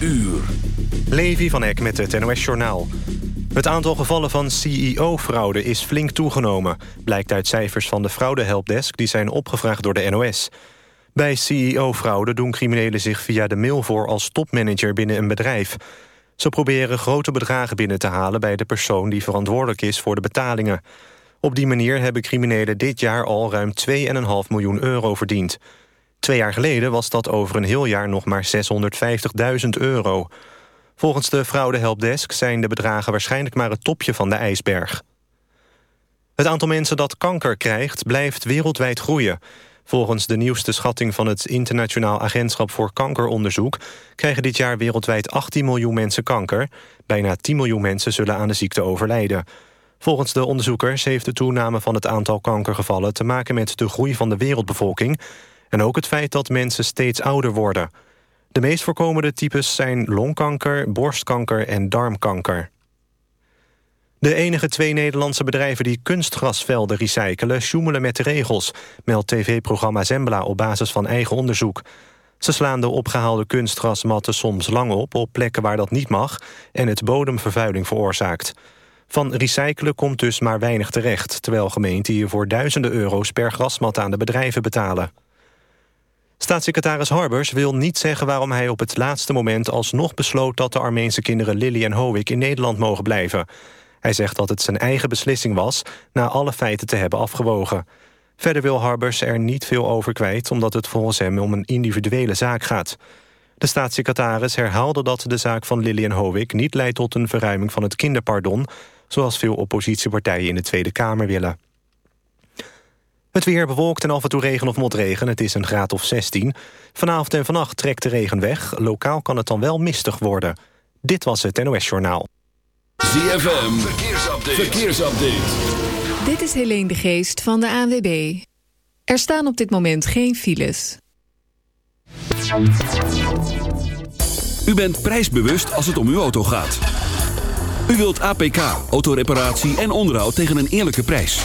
uur. Levi van Eck met het NOS-journaal. Het aantal gevallen van CEO-fraude is flink toegenomen... blijkt uit cijfers van de fraudehelpdesk... die zijn opgevraagd door de NOS. Bij CEO-fraude doen criminelen zich via de mail voor... als topmanager binnen een bedrijf. Ze proberen grote bedragen binnen te halen... bij de persoon die verantwoordelijk is voor de betalingen. Op die manier hebben criminelen dit jaar al ruim 2,5 miljoen euro verdiend... Twee jaar geleden was dat over een heel jaar nog maar 650.000 euro. Volgens de fraudehelpdesk zijn de bedragen waarschijnlijk maar het topje van de ijsberg. Het aantal mensen dat kanker krijgt blijft wereldwijd groeien. Volgens de nieuwste schatting van het Internationaal Agentschap voor Kankeronderzoek... krijgen dit jaar wereldwijd 18 miljoen mensen kanker. Bijna 10 miljoen mensen zullen aan de ziekte overlijden. Volgens de onderzoekers heeft de toename van het aantal kankergevallen... te maken met de groei van de wereldbevolking... En ook het feit dat mensen steeds ouder worden. De meest voorkomende types zijn longkanker, borstkanker en darmkanker. De enige twee Nederlandse bedrijven die kunstgrasvelden recyclen... sjoemelen met de regels, meldt tv-programma Zembla op basis van eigen onderzoek. Ze slaan de opgehaalde kunstgrasmatten soms lang op... op plekken waar dat niet mag en het bodemvervuiling veroorzaakt. Van recyclen komt dus maar weinig terecht... terwijl gemeenten hier voor duizenden euro's per grasmat aan de bedrijven betalen. Staatssecretaris Harbers wil niet zeggen waarom hij op het laatste moment alsnog besloot dat de Armeense kinderen Lily en Howick in Nederland mogen blijven. Hij zegt dat het zijn eigen beslissing was na alle feiten te hebben afgewogen. Verder wil Harbers er niet veel over kwijt omdat het volgens hem om een individuele zaak gaat. De staatssecretaris herhaalde dat de zaak van Lily en Howick niet leidt tot een verruiming van het kinderpardon, zoals veel oppositiepartijen in de Tweede Kamer willen. Het weer bewolkt en af en toe regen of motregen. Het is een graad of 16. Vanavond en vannacht trekt de regen weg. Lokaal kan het dan wel mistig worden. Dit was het NOS Journaal. ZFM, verkeersupdate. verkeersupdate. Dit is Helene de Geest van de ANWB. Er staan op dit moment geen files. U bent prijsbewust als het om uw auto gaat. U wilt APK, autoreparatie en onderhoud tegen een eerlijke prijs.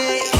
You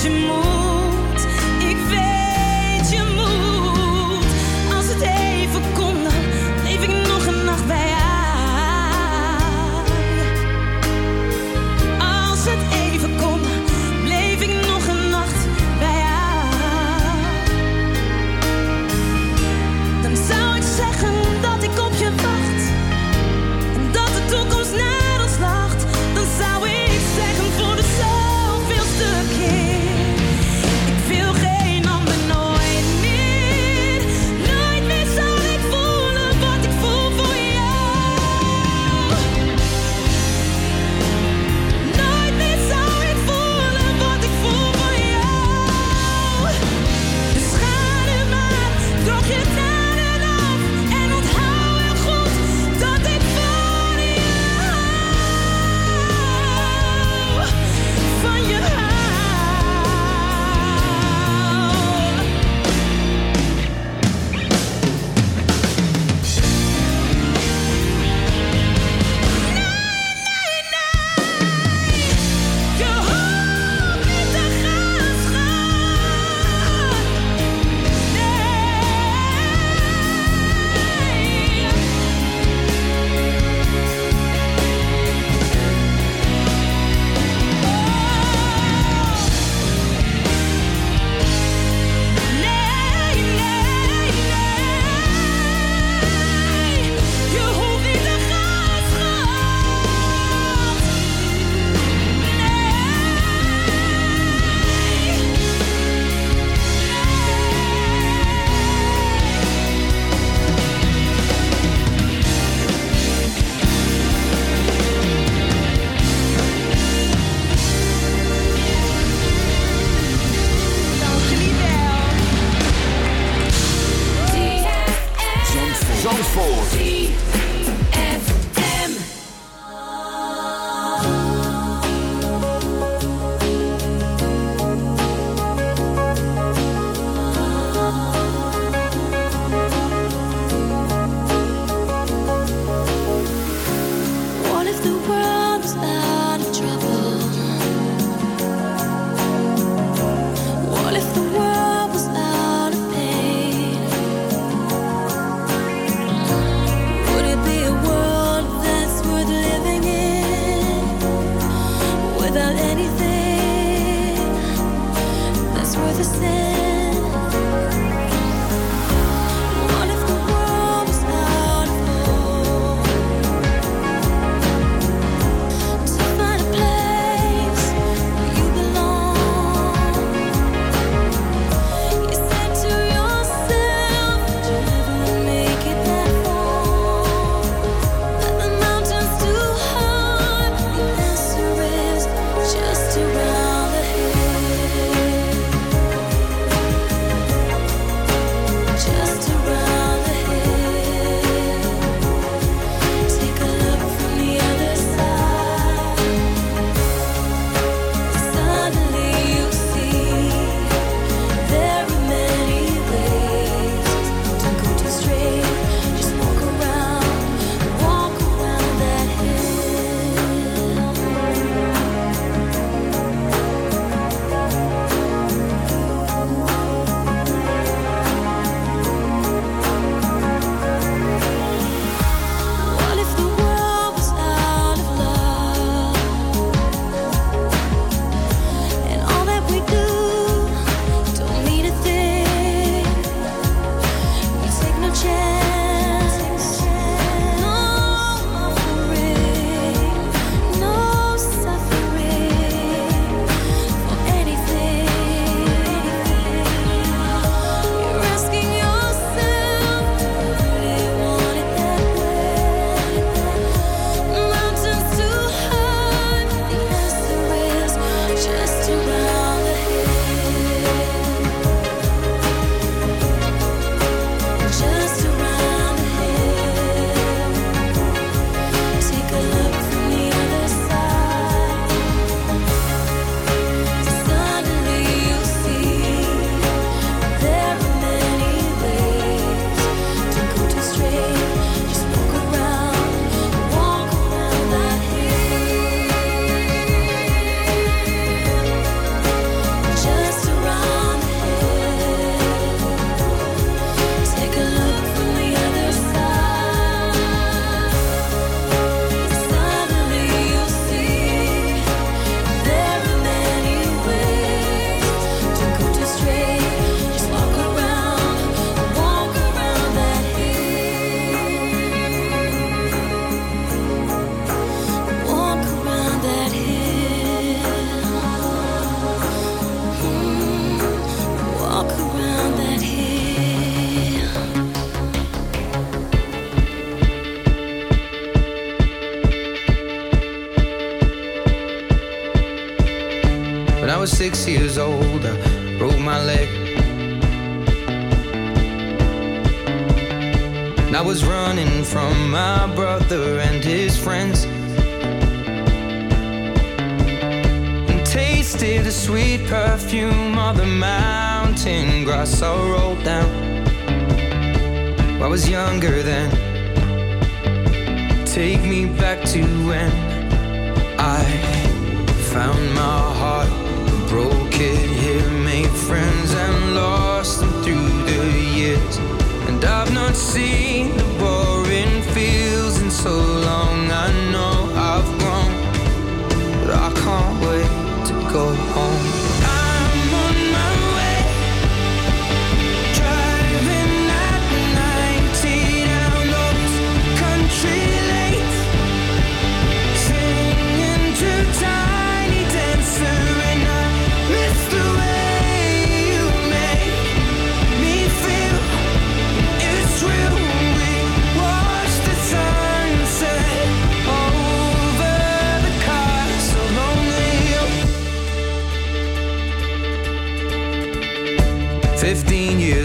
寂寞。I was younger then. Take me back to when I found my heart, broke it here, made friends and lost them through the years. And I've not seen the boring fields and so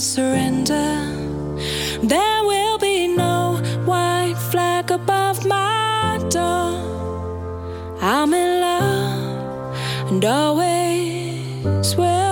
surrender. There will be no white flag above my door. I'm in love and always will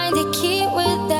find the key without you.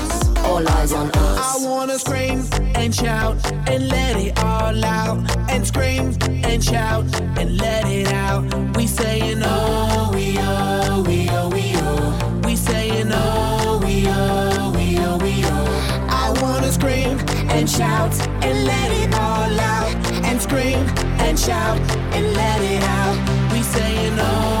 All eyes on us. I wanna scream and shout and let it all out. And scream and shout and let it out. We saying oh, we oh, we oh, we oh. We saying oh, we oh, we oh, we oh. I wanna scream and shout and let it all out. And scream and shout and let it out. We saying oh,